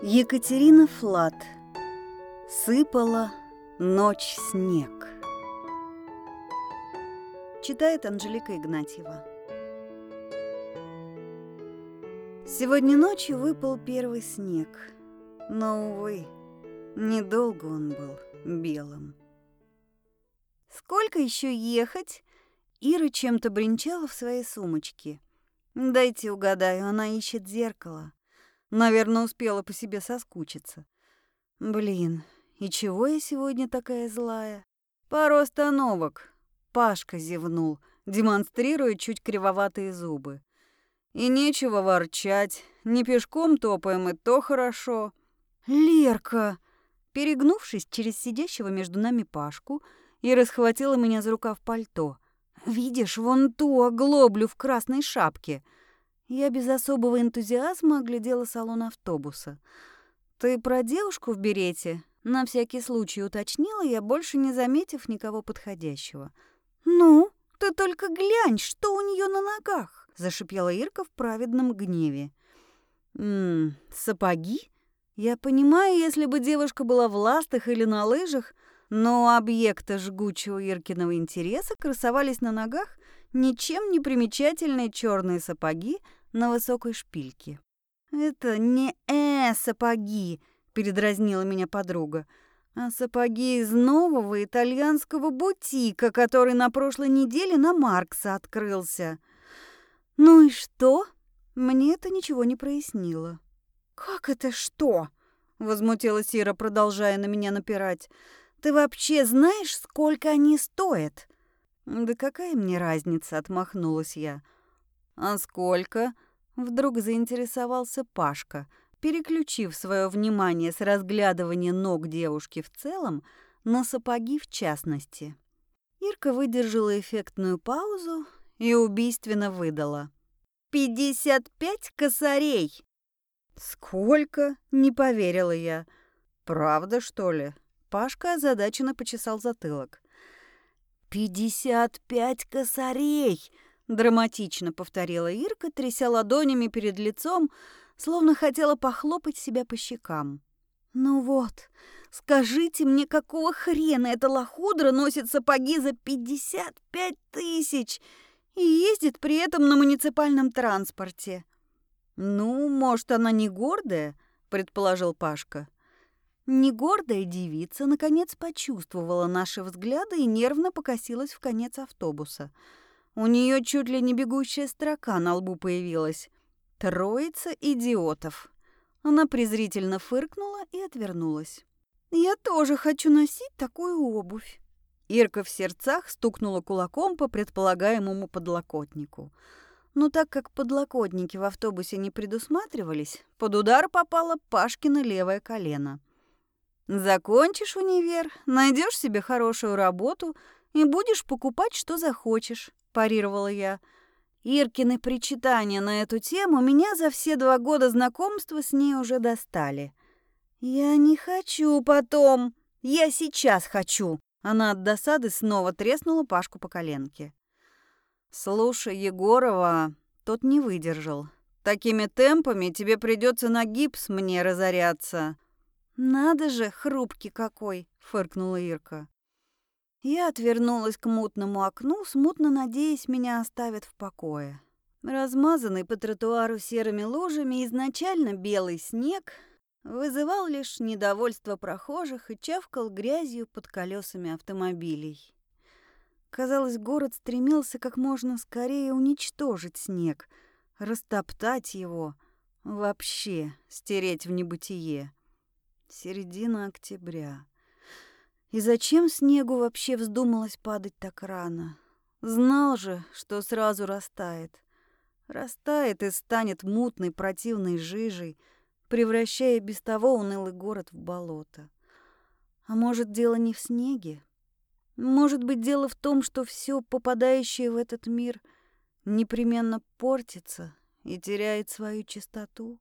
Екатерина Флат. Сыпала ночь снег. Читает Анжелика Игнатьева. Сегодня ночью выпал первый снег. Но, увы, недолго он был белым. Сколько еще ехать? Ира чем-то бренчала в своей сумочке. Дайте угадаю, она ищет зеркало. Наверное, успела по себе соскучиться. Блин, и чего я сегодня такая злая? Пару остановок. Пашка зевнул, демонстрируя чуть кривоватые зубы. И нечего ворчать. Не пешком топаем, и то хорошо. Лерка! Перегнувшись через сидящего между нами Пашку, и расхватила меня за рукав пальто. «Видишь, вон ту оглоблю в красной шапке!» Я без особого энтузиазма оглядела салон автобуса. «Ты про девушку в берете?» На всякий случай уточнила я, больше не заметив никого подходящего. «Ну, ты только глянь, что у нее на ногах!» Зашипела Ирка в праведном гневе. «Ммм, сапоги?» Я понимаю, если бы девушка была в ластах или на лыжах, но объекты жгучего Иркиного интереса красовались на ногах ничем не примечательные черные сапоги на высокой шпильке. «Это не э сапоги», — передразнила меня подруга, «а сапоги из нового итальянского бутика, который на прошлой неделе на Маркса открылся». «Ну и что?» Мне это ничего не прояснило. «Как это что?» — возмутилась Ира, продолжая на меня напирать. «Ты вообще знаешь, сколько они стоят?» «Да какая мне разница?» — отмахнулась я. «А сколько?» — вдруг заинтересовался Пашка, переключив свое внимание с разглядывания ног девушки в целом на сапоги в частности. Ирка выдержала эффектную паузу и убийственно выдала. «Пятьдесят пять косарей!» «Сколько?» — не поверила я. «Правда, что ли?» Пашка озадаченно почесал затылок. «Пятьдесят пять косарей!» Драматично повторила Ирка, тряся ладонями перед лицом, словно хотела похлопать себя по щекам. «Ну вот, скажите мне, какого хрена эта лохудра носит сапоги за пятьдесят пять тысяч и ездит при этом на муниципальном транспорте?» «Ну, может, она не гордая?» — предположил Пашка. Негордая девица наконец почувствовала наши взгляды и нервно покосилась в конец автобуса — у нее чуть ли не бегущая строка на лбу появилась. Троица идиотов. Она презрительно фыркнула и отвернулась. «Я тоже хочу носить такую обувь». Ирка в сердцах стукнула кулаком по предполагаемому подлокотнику. Но так как подлокотники в автобусе не предусматривались, под удар попало Пашкино левое колено. «Закончишь универ, найдешь себе хорошую работу и будешь покупать, что захочешь парировала я. Иркины причитания на эту тему меня за все два года знакомства с ней уже достали. «Я не хочу потом. Я сейчас хочу». Она от досады снова треснула Пашку по коленке. «Слушай, Егорова...» Тот не выдержал. «Такими темпами тебе придется на гипс мне разоряться». «Надо же, хрупкий какой!» — фыркнула Ирка. Я отвернулась к мутному окну, смутно надеясь, меня оставят в покое. Размазанный по тротуару серыми лужами изначально белый снег вызывал лишь недовольство прохожих и чавкал грязью под колесами автомобилей. Казалось, город стремился как можно скорее уничтожить снег, растоптать его, вообще стереть в небытие. Середина октября. И зачем снегу вообще вздумалось падать так рано? Знал же, что сразу растает. Растает и станет мутной противной жижей, превращая без того унылый город в болото. А может, дело не в снеге? Может быть, дело в том, что все попадающее в этот мир непременно портится и теряет свою чистоту?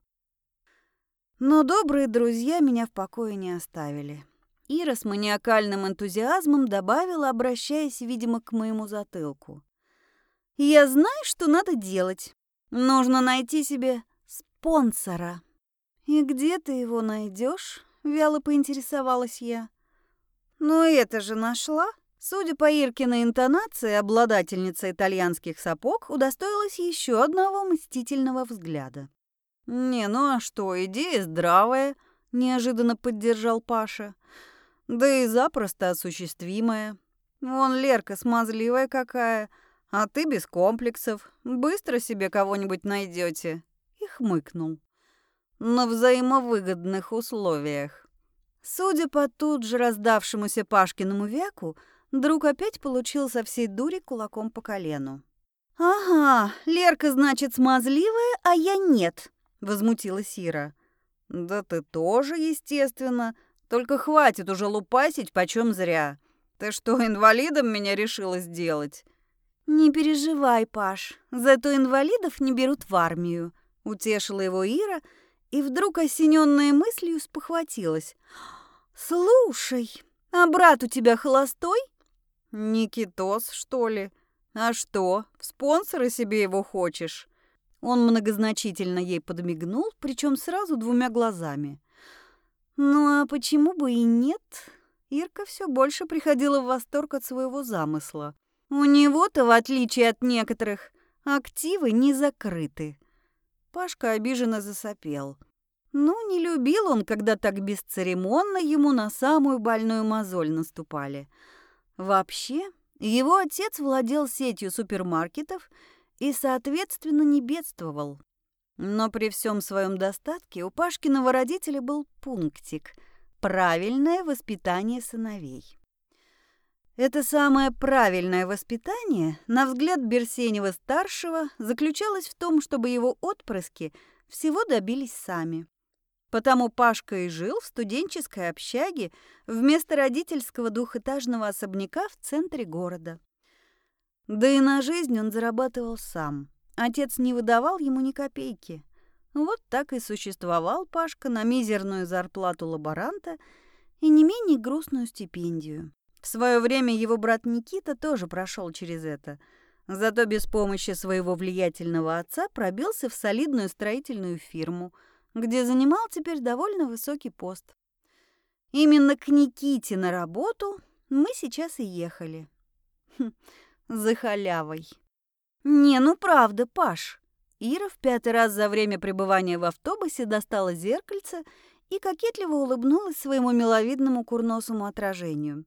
Но добрые друзья меня в покое не оставили. Ира с маниакальным энтузиазмом добавила, обращаясь, видимо, к моему затылку. «Я знаю, что надо делать. Нужно найти себе спонсора». «И где ты его найдешь? вяло поинтересовалась я. «Ну это же нашла!» Судя по Иркиной интонации, обладательница итальянских сапог удостоилась еще одного мстительного взгляда. «Не, ну а что, идея здравая», — неожиданно поддержал Паша. «Да и запросто осуществимая. Вон Лерка смазливая какая, а ты без комплексов. Быстро себе кого-нибудь найдете. И хмыкнул. «На взаимовыгодных условиях». Судя по тут же раздавшемуся Пашкиному вяку, друг опять получил со всей дури кулаком по колену. «Ага, Лерка, значит, смазливая, а я нет», — возмутилась Ира. «Да ты тоже, естественно. Только хватит уже лупасить почем зря. Ты что, инвалидом меня решила сделать?» «Не переживай, Паш, зато инвалидов не берут в армию», — утешила его Ира, и вдруг, осененная мыслью, спохватилась. «Слушай, а брат у тебя холостой?» «Никитос, что ли? А что, в спонсоры себе его хочешь?» Он многозначительно ей подмигнул, причем сразу двумя глазами. «Ну а почему бы и нет?» Ирка все больше приходила в восторг от своего замысла. «У него-то, в отличие от некоторых, активы не закрыты». Пашка обиженно засопел. Ну, не любил он, когда так бесцеремонно ему на самую больную мозоль наступали. Вообще, его отец владел сетью супермаркетов и, соответственно, не бедствовал. Но при всем своем достатке у Пашкиного родителя был пунктик – правильное воспитание сыновей. Это самое правильное воспитание, на взгляд Берсенева-старшего, заключалось в том, чтобы его отпрыски всего добились сами. Потому Пашка и жил в студенческой общаге вместо родительского двухэтажного особняка в центре города. Да и на жизнь он зарабатывал сам. Отец не выдавал ему ни копейки. Вот так и существовал Пашка на мизерную зарплату лаборанта и не менее грустную стипендию. В свое время его брат Никита тоже прошел через это. Зато без помощи своего влиятельного отца пробился в солидную строительную фирму, где занимал теперь довольно высокий пост. Именно к Никите на работу мы сейчас и ехали. Хм, за халявой. Не, ну правда, Паш. Ира в пятый раз за время пребывания в автобусе достала зеркальце и кокетливо улыбнулась своему миловидному курносому отражению.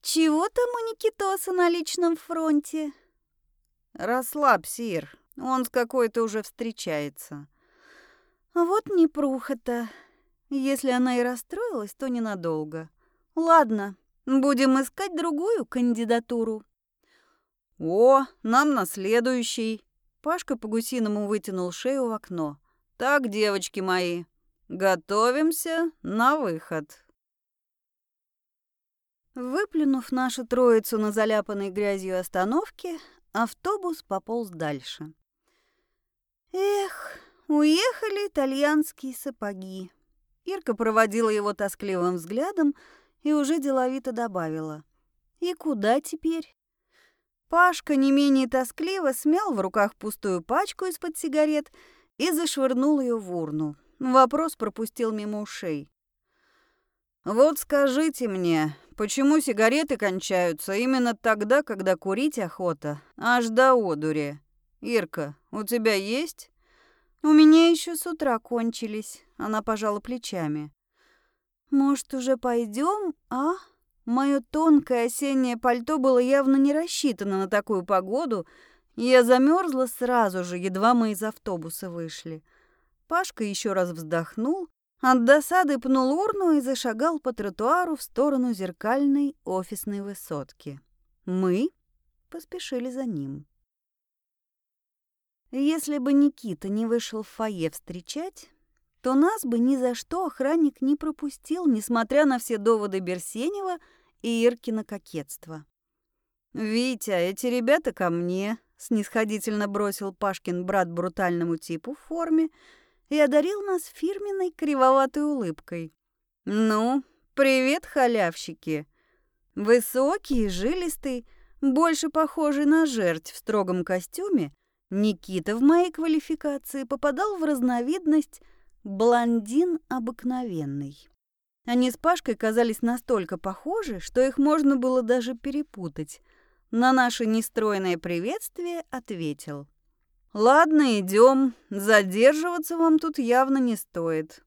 «Чего там у Никитоса на личном фронте?» «Расслабься, Ир, он с какой-то уже встречается». «Вот непруха-то. Если она и расстроилась, то ненадолго. Ладно, будем искать другую кандидатуру». «О, нам на следующий!» Пашка по-гусиному вытянул шею в окно. «Так, девочки мои, готовимся на выход». Выплюнув нашу троицу на заляпанной грязью остановке, автобус пополз дальше. Эх, уехали итальянские сапоги. Ирка проводила его тоскливым взглядом и уже деловито добавила. «И куда теперь?» Пашка не менее тоскливо смял в руках пустую пачку из-под сигарет и зашвырнул ее в урну. Вопрос пропустил мимо ушей. «Вот скажите мне, почему сигареты кончаются именно тогда, когда курить охота, аж до одури? Ирка, у тебя есть?» «У меня еще с утра кончились», — она пожала плечами. «Может, уже пойдем, а?» Мое тонкое осеннее пальто было явно не рассчитано на такую погоду, я замерзла сразу же, едва мы из автобуса вышли. Пашка еще раз вздохнул, от досады пнул урну и зашагал по тротуару в сторону зеркальной офисной высотки. Мы поспешили за ним. Если бы Никита не вышел в фойе встречать, то нас бы ни за что охранник не пропустил, несмотря на все доводы Берсенева и Иркина кокетство. «Витя, эти ребята ко мне», — снисходительно бросил Пашкин брат брутальному типу в форме и одарил нас фирменной кривоватой улыбкой. «Ну, привет, халявщики!» Высокий, жилистый, больше похожий на жерть в строгом костюме, Никита в моей квалификации попадал в разновидность блондин обыкновенный. Они с Пашкой казались настолько похожи, что их можно было даже перепутать. На наше нестройное приветствие ответил. «Ладно, идем. Задерживаться вам тут явно не стоит».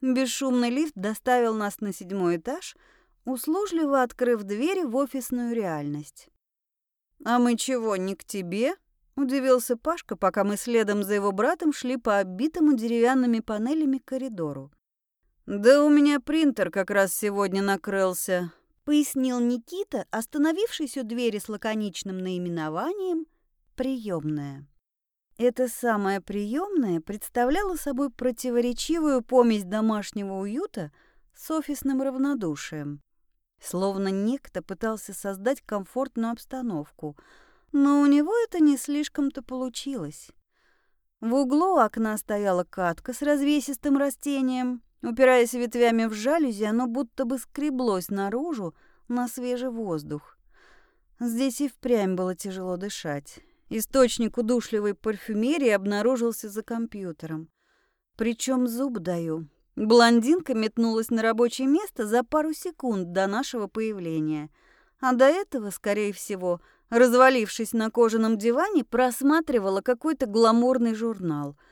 Бесшумный лифт доставил нас на седьмой этаж, услужливо открыв двери в офисную реальность. «А мы чего, не к тебе?» – удивился Пашка, пока мы следом за его братом шли по оббитому деревянными панелями коридору. «Да у меня принтер как раз сегодня накрылся», — пояснил Никита, остановившись у двери с лаконичным наименованием «Приемная». Эта самая приемная представляла собой противоречивую помесь домашнего уюта с офисным равнодушием. Словно некто пытался создать комфортную обстановку, но у него это не слишком-то получилось. В углу окна стояла катка с развесистым растением, Упираясь ветвями в жалюзи, оно будто бы скреблось наружу на свежий воздух. Здесь и впрямь было тяжело дышать. Источник удушливой парфюмерии обнаружился за компьютером. Причем зуб даю. Блондинка метнулась на рабочее место за пару секунд до нашего появления. А до этого, скорее всего, развалившись на кожаном диване, просматривала какой-то гламурный журнал —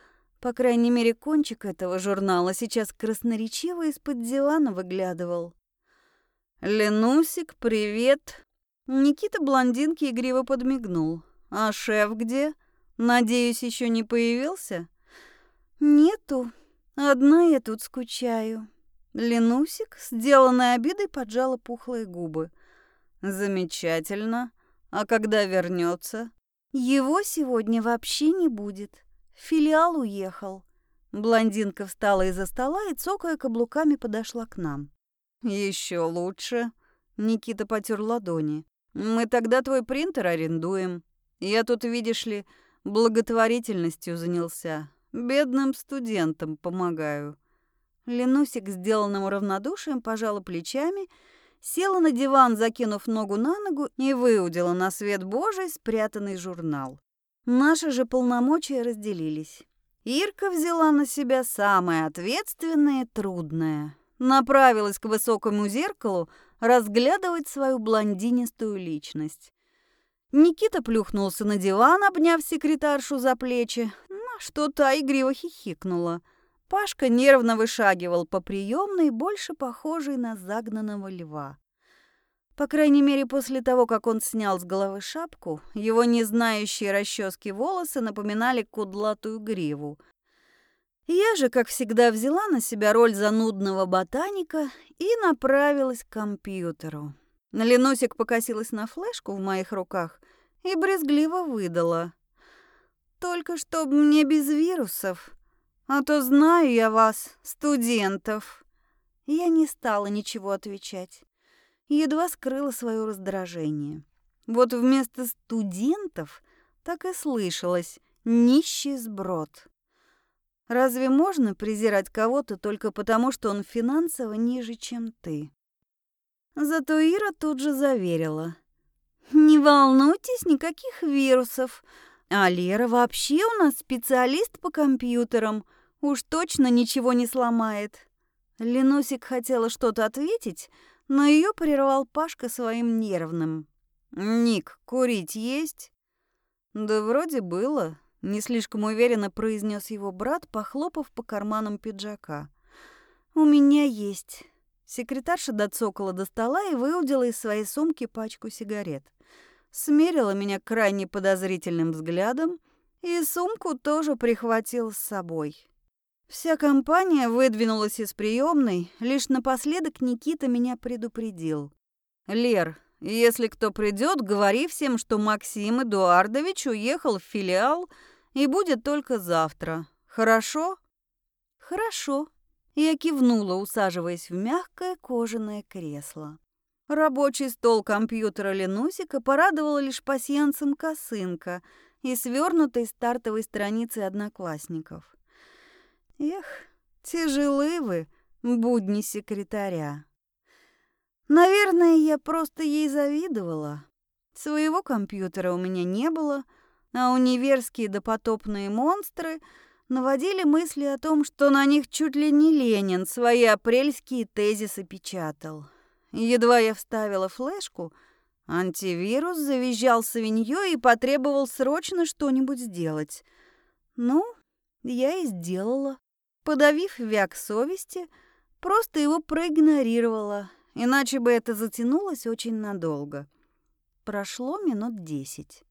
по крайней мере, кончик этого журнала сейчас красноречиво из-под дивана выглядывал. «Ленусик, привет!» Никита блондинки игриво подмигнул. «А шеф где? Надеюсь, еще не появился?» «Нету. Одна я тут скучаю». Ленусик, сделанной обидой, поджала пухлые губы. «Замечательно. А когда вернется?» «Его сегодня вообще не будет филиал уехал. Блондинка встала из-за стола и, цокая каблуками, подошла к нам. Еще лучше. Никита потер ладони. Мы тогда твой принтер арендуем. Я тут, видишь ли, благотворительностью занялся. Бедным студентам помогаю. Ленусик, сделанным равнодушием, пожала плечами, села на диван, закинув ногу на ногу, и выудила на свет Божий спрятанный журнал. Наши же полномочия разделились. Ирка взяла на себя самое ответственное и трудное. Направилась к высокому зеркалу разглядывать свою блондинистую личность. Никита плюхнулся на диван, обняв секретаршу за плечи, на что та игриво хихикнула. Пашка нервно вышагивал по приемной, больше похожей на загнанного льва. По крайней мере, после того, как он снял с головы шапку, его незнающие расчески волосы напоминали кудлатую гриву. Я же, как всегда, взяла на себя роль занудного ботаника и направилась к компьютеру. Ленусик покосилась на флешку в моих руках и брезгливо выдала. «Только чтоб мне без вирусов, а то знаю я вас, студентов». Я не стала ничего отвечать едва скрыла свое раздражение. Вот вместо студентов так и слышалось «нищий сброд». Разве можно презирать кого-то только потому, что он финансово ниже, чем ты? Зато Ира тут же заверила. «Не волнуйтесь, никаких вирусов. А Лера вообще у нас специалист по компьютерам. Уж точно ничего не сломает». Ленусик хотела что-то ответить, но ее прервал Пашка своим нервным. «Ник, курить есть?» «Да вроде было», — не слишком уверенно произнес его брат, похлопав по карманам пиджака. «У меня есть». Секретарша доцокала до стола и выудила из своей сумки пачку сигарет. Смерила меня крайне подозрительным взглядом и сумку тоже прихватил с собой. Вся компания выдвинулась из приемной, лишь напоследок Никита меня предупредил. «Лер, если кто придет, говори всем, что Максим Эдуардович уехал в филиал и будет только завтра. Хорошо?» «Хорошо», — я кивнула, усаживаясь в мягкое кожаное кресло. Рабочий стол компьютера Ленусика порадовал лишь пасьянцем косынка и свернутой стартовой страницы одноклассников. Эх, тяжелы вы, будни секретаря. Наверное, я просто ей завидовала. Своего компьютера у меня не было, а универские допотопные монстры наводили мысли о том, что на них чуть ли не Ленин свои апрельские тезисы печатал. Едва я вставила флешку, антивирус завизжал свиньей и потребовал срочно что-нибудь сделать. Ну, я и сделала. Подавив вяк совести, просто его проигнорировала, иначе бы это затянулось очень надолго. Прошло минут десять.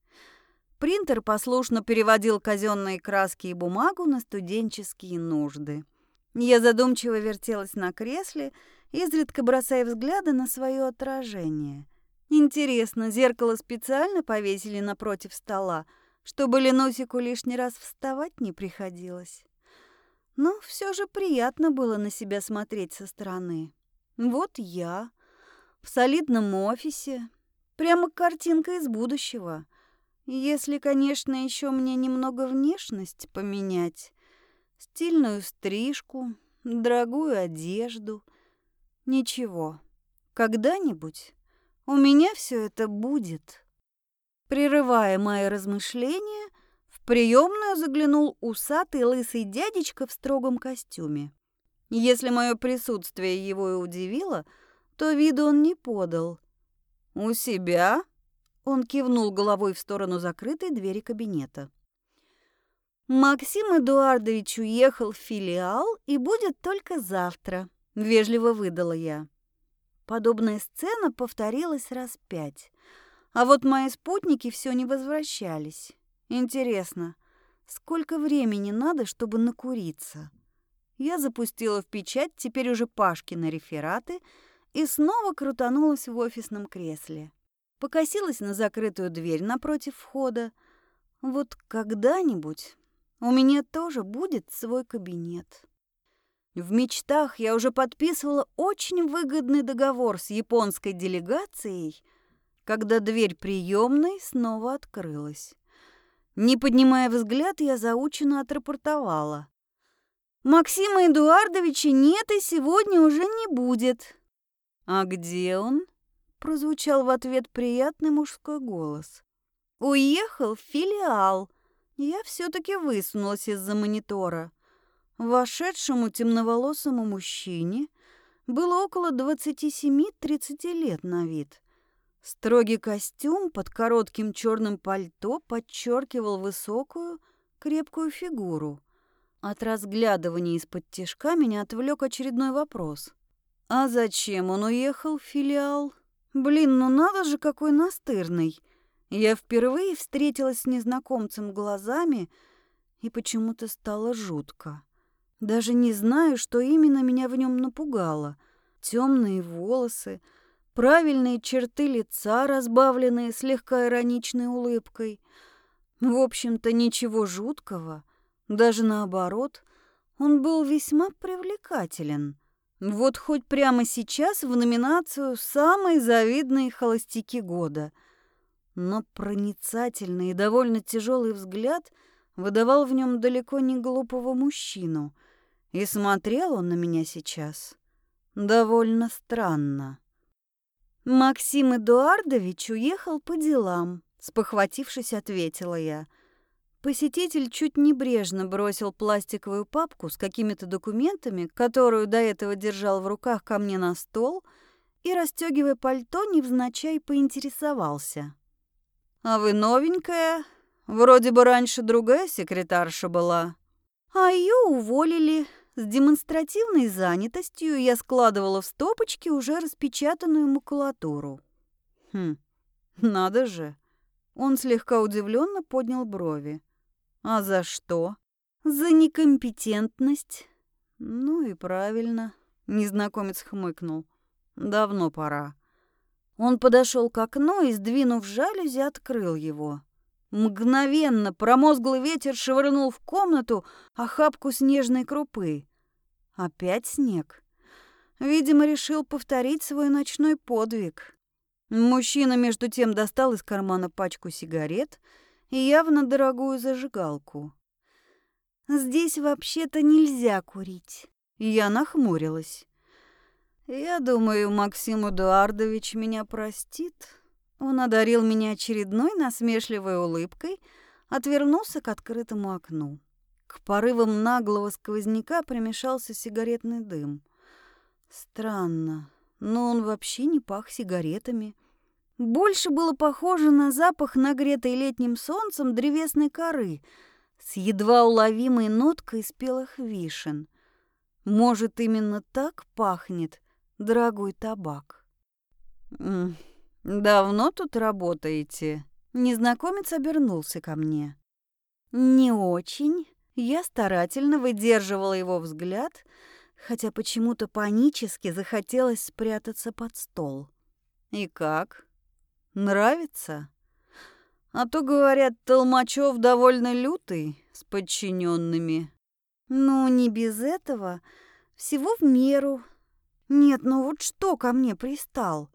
Принтер послушно переводил казенные краски и бумагу на студенческие нужды. Я задумчиво вертелась на кресле, изредка бросая взгляды на свое отражение. Интересно, зеркало специально повесили напротив стола, чтобы Ленусику лишний раз вставать не приходилось. Но все же приятно было на себя смотреть со стороны. Вот я в солидном офисе, прямо картинка из будущего. Если, конечно, еще мне немного внешность поменять, стильную стрижку, дорогую одежду. Ничего, когда-нибудь у меня все это будет. Прерывая мои размышления, в приемную заглянул усатый лысый дядечка в строгом костюме. Если мое присутствие его и удивило, то виду он не подал. «У себя?» Он кивнул головой в сторону закрытой двери кабинета. «Максим Эдуардович уехал в филиал и будет только завтра», — вежливо выдала я. Подобная сцена повторилась раз пять. А вот мои спутники все не возвращались. Интересно, сколько времени надо, чтобы накуриться? Я запустила в печать теперь уже Пашкины рефераты и снова крутанулась в офисном кресле. Покосилась на закрытую дверь напротив входа. Вот когда-нибудь у меня тоже будет свой кабинет. В мечтах я уже подписывала очень выгодный договор с японской делегацией, когда дверь приемной снова открылась. Не поднимая взгляд, я заученно отрапортовала. «Максима Эдуардовича нет и сегодня уже не будет». «А где он?» – прозвучал в ответ приятный мужской голос. «Уехал в филиал». Я все-таки высунулась из-за монитора. Вошедшему темноволосому мужчине было около 27-30 лет на вид. Строгий костюм под коротким черным пальто подчеркивал высокую, крепкую фигуру. От разглядывания из-под тишка меня отвлек очередной вопрос. «А зачем он уехал в филиал? Блин, ну надо же, какой настырный!» Я впервые встретилась с незнакомцем глазами, и почему-то стало жутко. Даже не знаю, что именно меня в нем напугало. Темные волосы, правильные черты лица, разбавленные слегка ироничной улыбкой. В общем-то, ничего жуткого. Даже наоборот, он был весьма привлекателен. Вот хоть прямо сейчас в номинацию «Самые завидные холостяки года». Но проницательный и довольно тяжелый взгляд выдавал в нем далеко не глупого мужчину. И смотрел он на меня сейчас довольно странно. «Максим Эдуардович уехал по делам», — спохватившись, ответила я. Посетитель чуть небрежно бросил пластиковую папку с какими-то документами, которую до этого держал в руках ко мне на стол, и, расстегивая пальто, невзначай поинтересовался. «А вы новенькая? Вроде бы раньше другая секретарша была». «А ее уволили», с демонстративной занятостью я складывала в стопочки уже распечатанную макулатуру. Хм, надо же. Он слегка удивленно поднял брови. А за что? За некомпетентность. Ну и правильно. Незнакомец хмыкнул. Давно пора. Он подошел к окну и, сдвинув жалюзи, открыл его. Мгновенно промозглый ветер швырнул в комнату охапку снежной крупы. Опять снег. Видимо, решил повторить свой ночной подвиг. Мужчина между тем достал из кармана пачку сигарет и явно дорогую зажигалку. «Здесь вообще-то нельзя курить». Я нахмурилась. «Я думаю, Максим Эдуардович меня простит». Он одарил меня очередной насмешливой улыбкой, отвернулся к открытому окну. К порывам наглого сквозняка примешался сигаретный дым. Странно, но он вообще не пах сигаретами. Больше было похоже на запах нагретой летним солнцем древесной коры с едва уловимой ноткой спелых вишен. Может, именно так пахнет дорогой табак. «Давно тут работаете?» Незнакомец обернулся ко мне. «Не очень». Я старательно выдерживала его взгляд, хотя почему-то панически захотелось спрятаться под стол. «И как? Нравится?» А то, говорят, Толмачев довольно лютый с подчиненными. Ну, не без этого. Всего в меру. Нет, ну вот что ко мне пристал?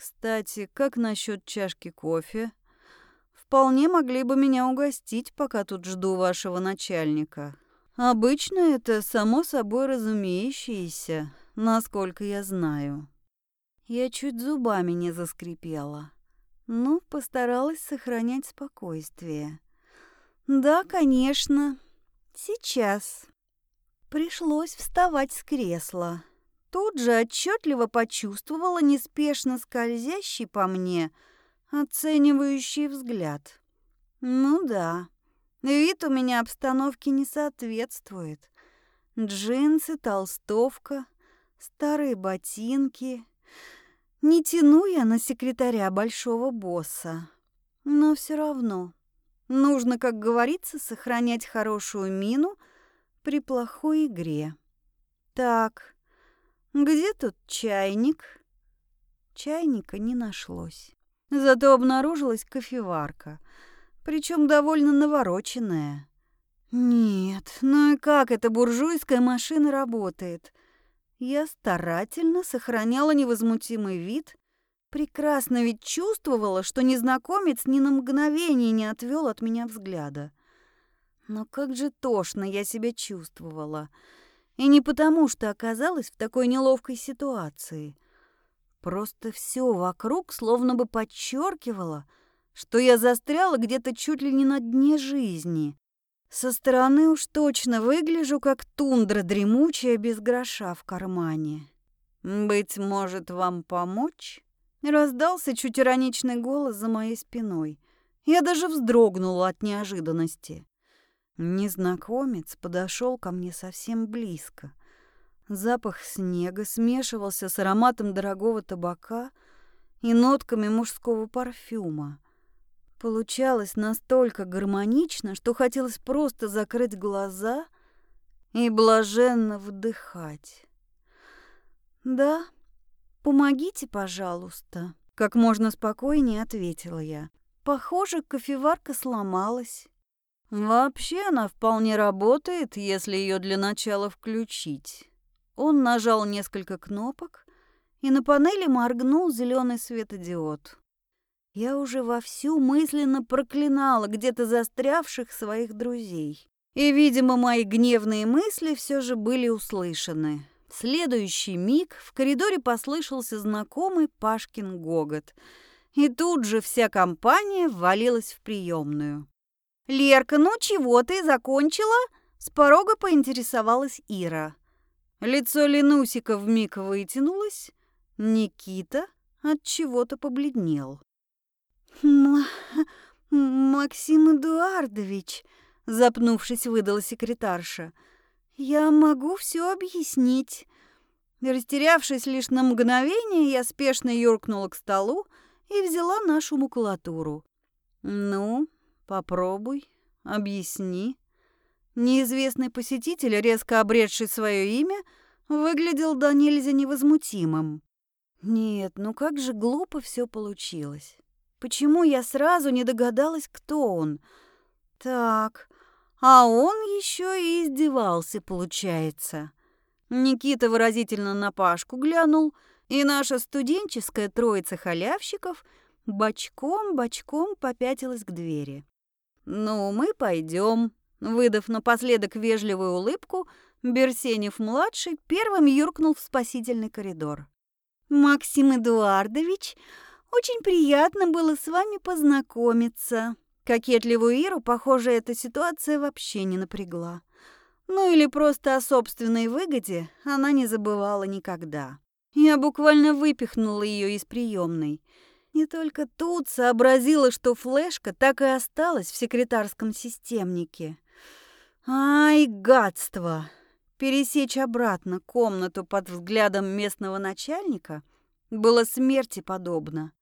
Кстати, как насчет чашки кофе? Вполне могли бы меня угостить, пока тут жду вашего начальника. Обычно это само собой разумеющееся, насколько я знаю. Я чуть зубами не заскрипела. Ну, постаралась сохранять спокойствие. Да, конечно. Сейчас. Пришлось вставать с кресла. Тут же отчетливо почувствовала неспешно скользящий по мне оценивающий взгляд. Ну да, вид у меня обстановки не соответствует. Джинсы, толстовка, старые ботинки, не тяну я на секретаря большого босса. Но все равно нужно, как говорится, сохранять хорошую мину при плохой игре. Так, где тут чайник? Чайника не нашлось. Зато обнаружилась кофеварка, причем довольно навороченная. Нет, ну и как эта буржуйская машина работает? Я старательно сохраняла невозмутимый вид, прекрасно ведь чувствовала, что незнакомец ни на мгновение не отвел от меня взгляда. Но как же тошно я себя чувствовала. И не потому, что оказалась в такой неловкой ситуации. Просто все вокруг словно бы подчеркивало, что я застряла где-то чуть ли не на дне жизни. Со стороны уж точно выгляжу, как тундра дремучая без гроша в кармане. «Быть может, вам помочь?» Раздался чуть ироничный голос за моей спиной. Я даже вздрогнула от неожиданности. Незнакомец подошел ко мне совсем близко. Запах снега смешивался с ароматом дорогого табака и нотками мужского парфюма. Получалось настолько гармонично, что хотелось просто закрыть глаза и блаженно вдыхать. «Да, помогите, пожалуйста», — как можно спокойнее ответила я. «Похоже, кофеварка сломалась». «Вообще она вполне работает, если ее для начала включить». Он нажал несколько кнопок, и на панели моргнул зеленый светодиод. Я уже вовсю мысленно проклинала где-то застрявших своих друзей. И, видимо, мои гневные мысли все же были услышаны. В следующий миг в коридоре послышался знакомый Пашкин гогот. И тут же вся компания ввалилась в приемную. «Лерка, ну чего ты, закончила?» С порога поинтересовалась Ира. Лицо Ленусика вмиг вытянулось. Никита от чего-то побледнел. М Максим Эдуардович, запнувшись, выдала секретарша. Я могу все объяснить. Растерявшись лишь на мгновение, я спешно юркнула к столу и взяла нашу макулатуру. Ну, попробуй, объясни. Неизвестный посетитель, резко обретший свое имя, выглядел до нельзя невозмутимым. Нет, ну как же глупо все получилось. Почему я сразу не догадалась, кто он? Так, а он еще и издевался, получается. Никита выразительно на Пашку глянул, и наша студенческая троица халявщиков бочком-бочком попятилась к двери. «Ну, мы пойдем», Выдав напоследок вежливую улыбку, Берсенев-младший первым юркнул в спасительный коридор. «Максим Эдуардович, очень приятно было с вами познакомиться. Кокетливую Иру, похоже, эта ситуация вообще не напрягла. Ну или просто о собственной выгоде она не забывала никогда. Я буквально выпихнула ее из приемной. Не только тут сообразила, что флешка так и осталась в секретарском системнике. Ай, гадство! Пересечь обратно комнату под взглядом местного начальника было смерти подобно.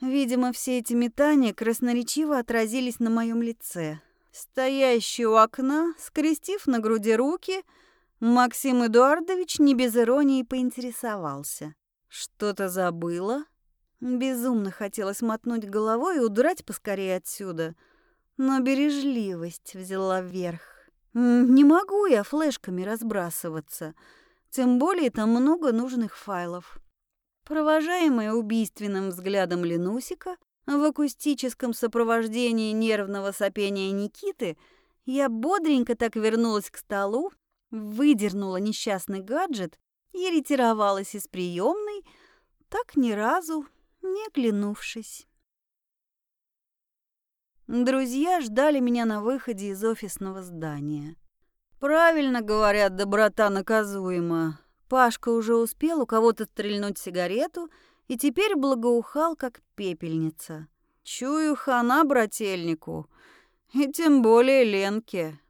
Видимо, все эти метания красноречиво отразились на моем лице. Стоящий у окна, скрестив на груди руки, Максим Эдуардович не без иронии поинтересовался. «Что-то забыла?» Безумно хотелось мотнуть головой и удрать поскорее отсюда, но бережливость взяла вверх. Не могу я флешками разбрасываться, тем более там много нужных файлов. Провожаемая убийственным взглядом Ленусика, в акустическом сопровождении нервного сопения Никиты я бодренько так вернулась к столу, выдернула несчастный гаджет и ретировалась из приемной, так ни разу не оглянувшись. Друзья ждали меня на выходе из офисного здания. Правильно говорят, доброта наказуема. Пашка уже успел у кого-то стрельнуть сигарету и теперь благоухал, как пепельница. Чую хана брательнику, и тем более Ленке.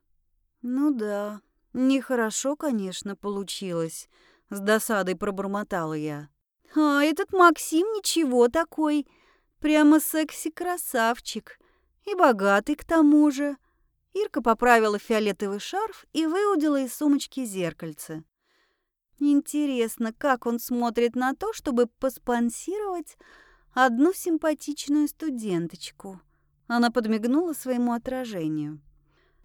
Ну да, нехорошо, конечно, получилось, с досадой пробормотала я. А этот Максим ничего такой, прямо секси-красавчик, и богатый к тому же. Ирка поправила фиолетовый шарф и выудила из сумочки зеркальце. Интересно, как он смотрит на то, чтобы поспонсировать одну симпатичную студенточку. Она подмигнула своему отражению.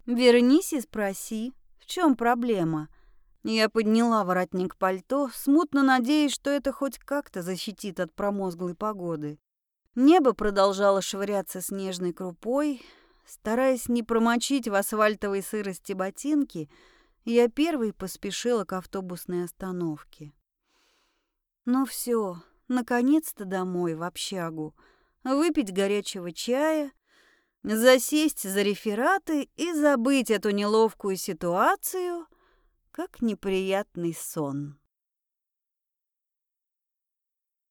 «Вернись и спроси, в чем проблема?» Я подняла воротник пальто, смутно надеясь, что это хоть как-то защитит от промозглой погоды. Небо продолжало швыряться снежной крупой. Стараясь не промочить в асфальтовой сырости ботинки, я первой поспешила к автобусной остановке. Ну все, наконец-то домой, в общагу, выпить горячего чая, засесть за рефераты и забыть эту неловкую ситуацию, как неприятный сон.